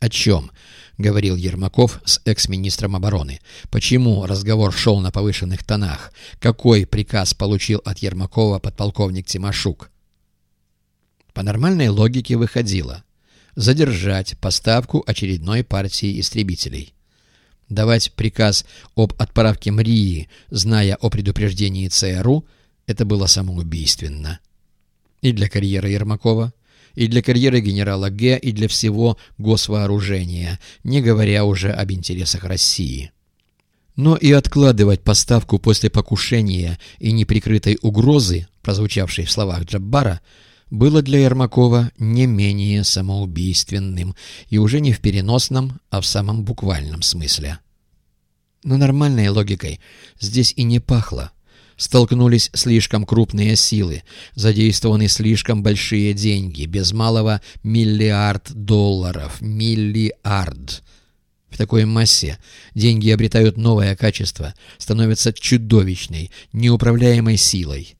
«О чем?» — говорил Ермаков с экс-министром обороны. «Почему разговор шел на повышенных тонах? Какой приказ получил от Ермакова подполковник Тимошук?» По нормальной логике выходило задержать поставку очередной партии истребителей. Давать приказ об отправке Мрии, зная о предупреждении ЦРУ, это было самоубийственно. И для карьеры Ермакова, и для карьеры генерала Г, и для всего госвооружения, не говоря уже об интересах России. Но и откладывать поставку после покушения и неприкрытой угрозы, прозвучавшей в словах Джаббара, было для Ермакова не менее самоубийственным, и уже не в переносном, а в самом буквальном смысле. Но нормальной логикой здесь и не пахло столкнулись слишком крупные силы, задействованы слишком большие деньги, без малого миллиард долларов, миллиард. В такой массе деньги обретают новое качество, становятся чудовищной, неуправляемой силой.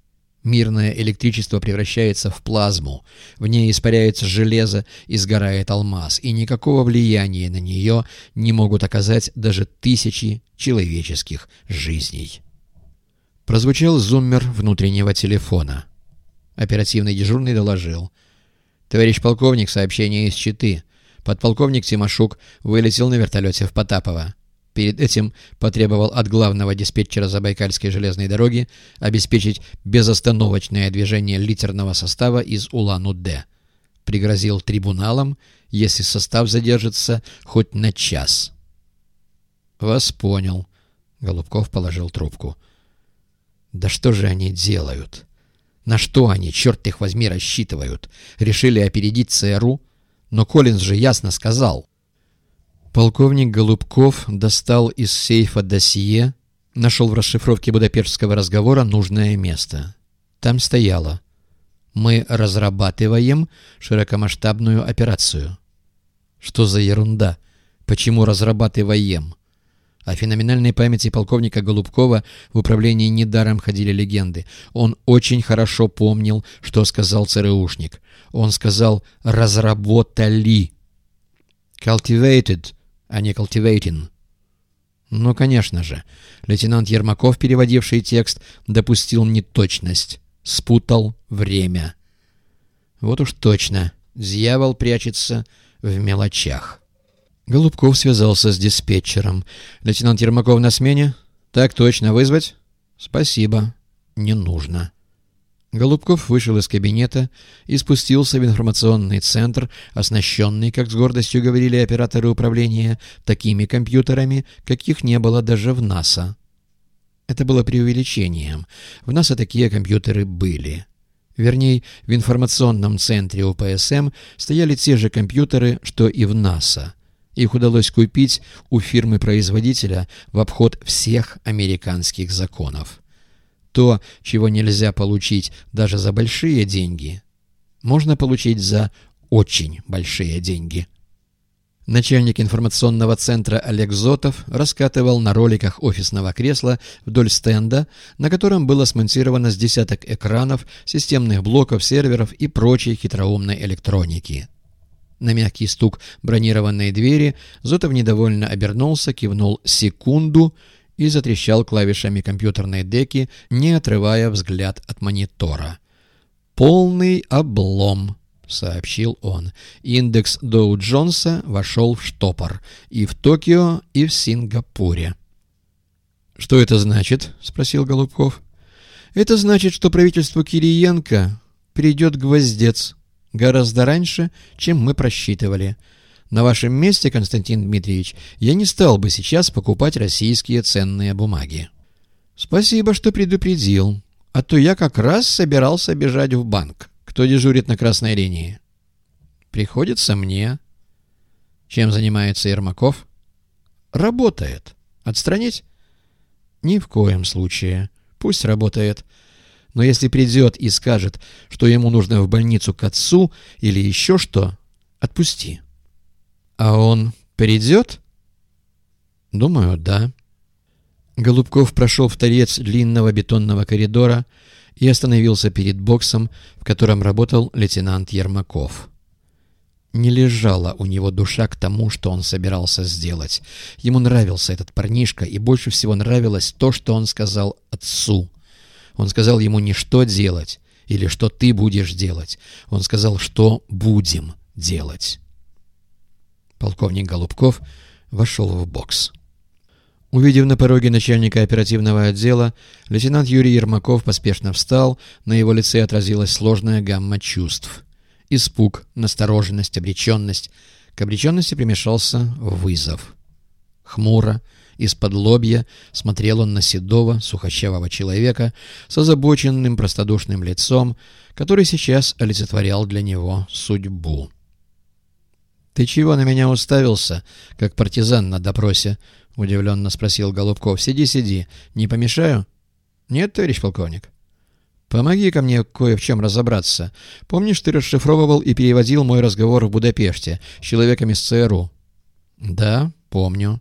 Мирное электричество превращается в плазму, в ней испаряется железо и сгорает алмаз, и никакого влияния на нее не могут оказать даже тысячи человеческих жизней. Прозвучал зуммер внутреннего телефона. Оперативный дежурный доложил. «Товарищ полковник, сообщение из Читы. Подполковник Тимошук вылетел на вертолете в Потапово. Перед этим потребовал от главного диспетчера Забайкальской железной дороги обеспечить безостановочное движение литерного состава из Улан-Удэ. Пригрозил трибуналом, если состав задержится хоть на час. «Вас понял», — Голубков положил трубку. Да что же они делают? На что они, черт их возьми, рассчитывают? Решили опередить ЦРУ? Но Коллинз же ясно сказал. Полковник Голубков достал из сейфа досье, нашел в расшифровке Будапештского разговора нужное место. Там стояло «Мы разрабатываем широкомасштабную операцию». Что за ерунда? Почему разрабатываем? О феноменальной памяти полковника Голубкова в управлении недаром ходили легенды. Он очень хорошо помнил, что сказал ЦРУшник. Он сказал «разработали». «Cultivated», а не «cultivating». Ну, конечно же. Лейтенант Ермаков, переводивший текст, допустил неточность. Спутал время. Вот уж точно. Дьявол прячется в мелочах. Голубков связался с диспетчером. «Лейтенант Ермаков на смене?» «Так точно. Вызвать?» «Спасибо. Не нужно». Голубков вышел из кабинета и спустился в информационный центр, оснащенный, как с гордостью говорили операторы управления, такими компьютерами, каких не было даже в НАСА. Это было преувеличением. В НАСА такие компьютеры были. Вернее, в информационном центре УПСМ стояли те же компьютеры, что и в НАСА. Их удалось купить у фирмы-производителя в обход всех американских законов. То, чего нельзя получить даже за большие деньги, можно получить за очень большие деньги. Начальник информационного центра Олег Зотов раскатывал на роликах офисного кресла вдоль стенда, на котором было смонтировано с десяток экранов, системных блоков, серверов и прочей хитроумной электроники. На мягкий стук бронированной двери Зотов недовольно обернулся, кивнул «секунду» и затрещал клавишами компьютерной деки, не отрывая взгляд от монитора. «Полный облом», — сообщил он. Индекс Доу-Джонса вошел в штопор и в Токио, и в Сингапуре. «Что это значит?» — спросил Голубков. «Это значит, что правительству Кириенко придет гвоздец», Гораздо раньше, чем мы просчитывали. На вашем месте, Константин Дмитриевич, я не стал бы сейчас покупать российские ценные бумаги. Спасибо, что предупредил. А то я как раз собирался бежать в банк. Кто дежурит на красной линии? Приходится мне. Чем занимается Ермаков? Работает. Отстранить? Ни в коем случае. Пусть работает. Но если придет и скажет, что ему нужно в больницу к отцу или еще что, отпусти. А он придет? Думаю, да. Голубков прошел в торец длинного бетонного коридора и остановился перед боксом, в котором работал лейтенант Ермаков. Не лежала у него душа к тому, что он собирался сделать. Ему нравился этот парнишка, и больше всего нравилось то, что он сказал отцу. Он сказал ему не что делать, или что ты будешь делать. Он сказал, что будем делать. Полковник Голубков вошел в бокс. Увидев на пороге начальника оперативного отдела, лейтенант Юрий Ермаков поспешно встал, на его лице отразилась сложная гамма чувств. Испуг, настороженность, обреченность. К обреченности примешался вызов. Хмуро, из-под лобья смотрел он на седого, сухощавого человека с озабоченным простодушным лицом, который сейчас олицетворял для него судьбу. «Ты чего на меня уставился, как партизан на допросе?» — удивленно спросил Голубков. «Сиди, сиди. Не помешаю?» «Нет, товарищ полковник». помоги ко мне кое в чем разобраться. Помнишь, ты расшифровывал и переводил мой разговор в Будапеште с человеком из ЦРУ?» «Да, помню».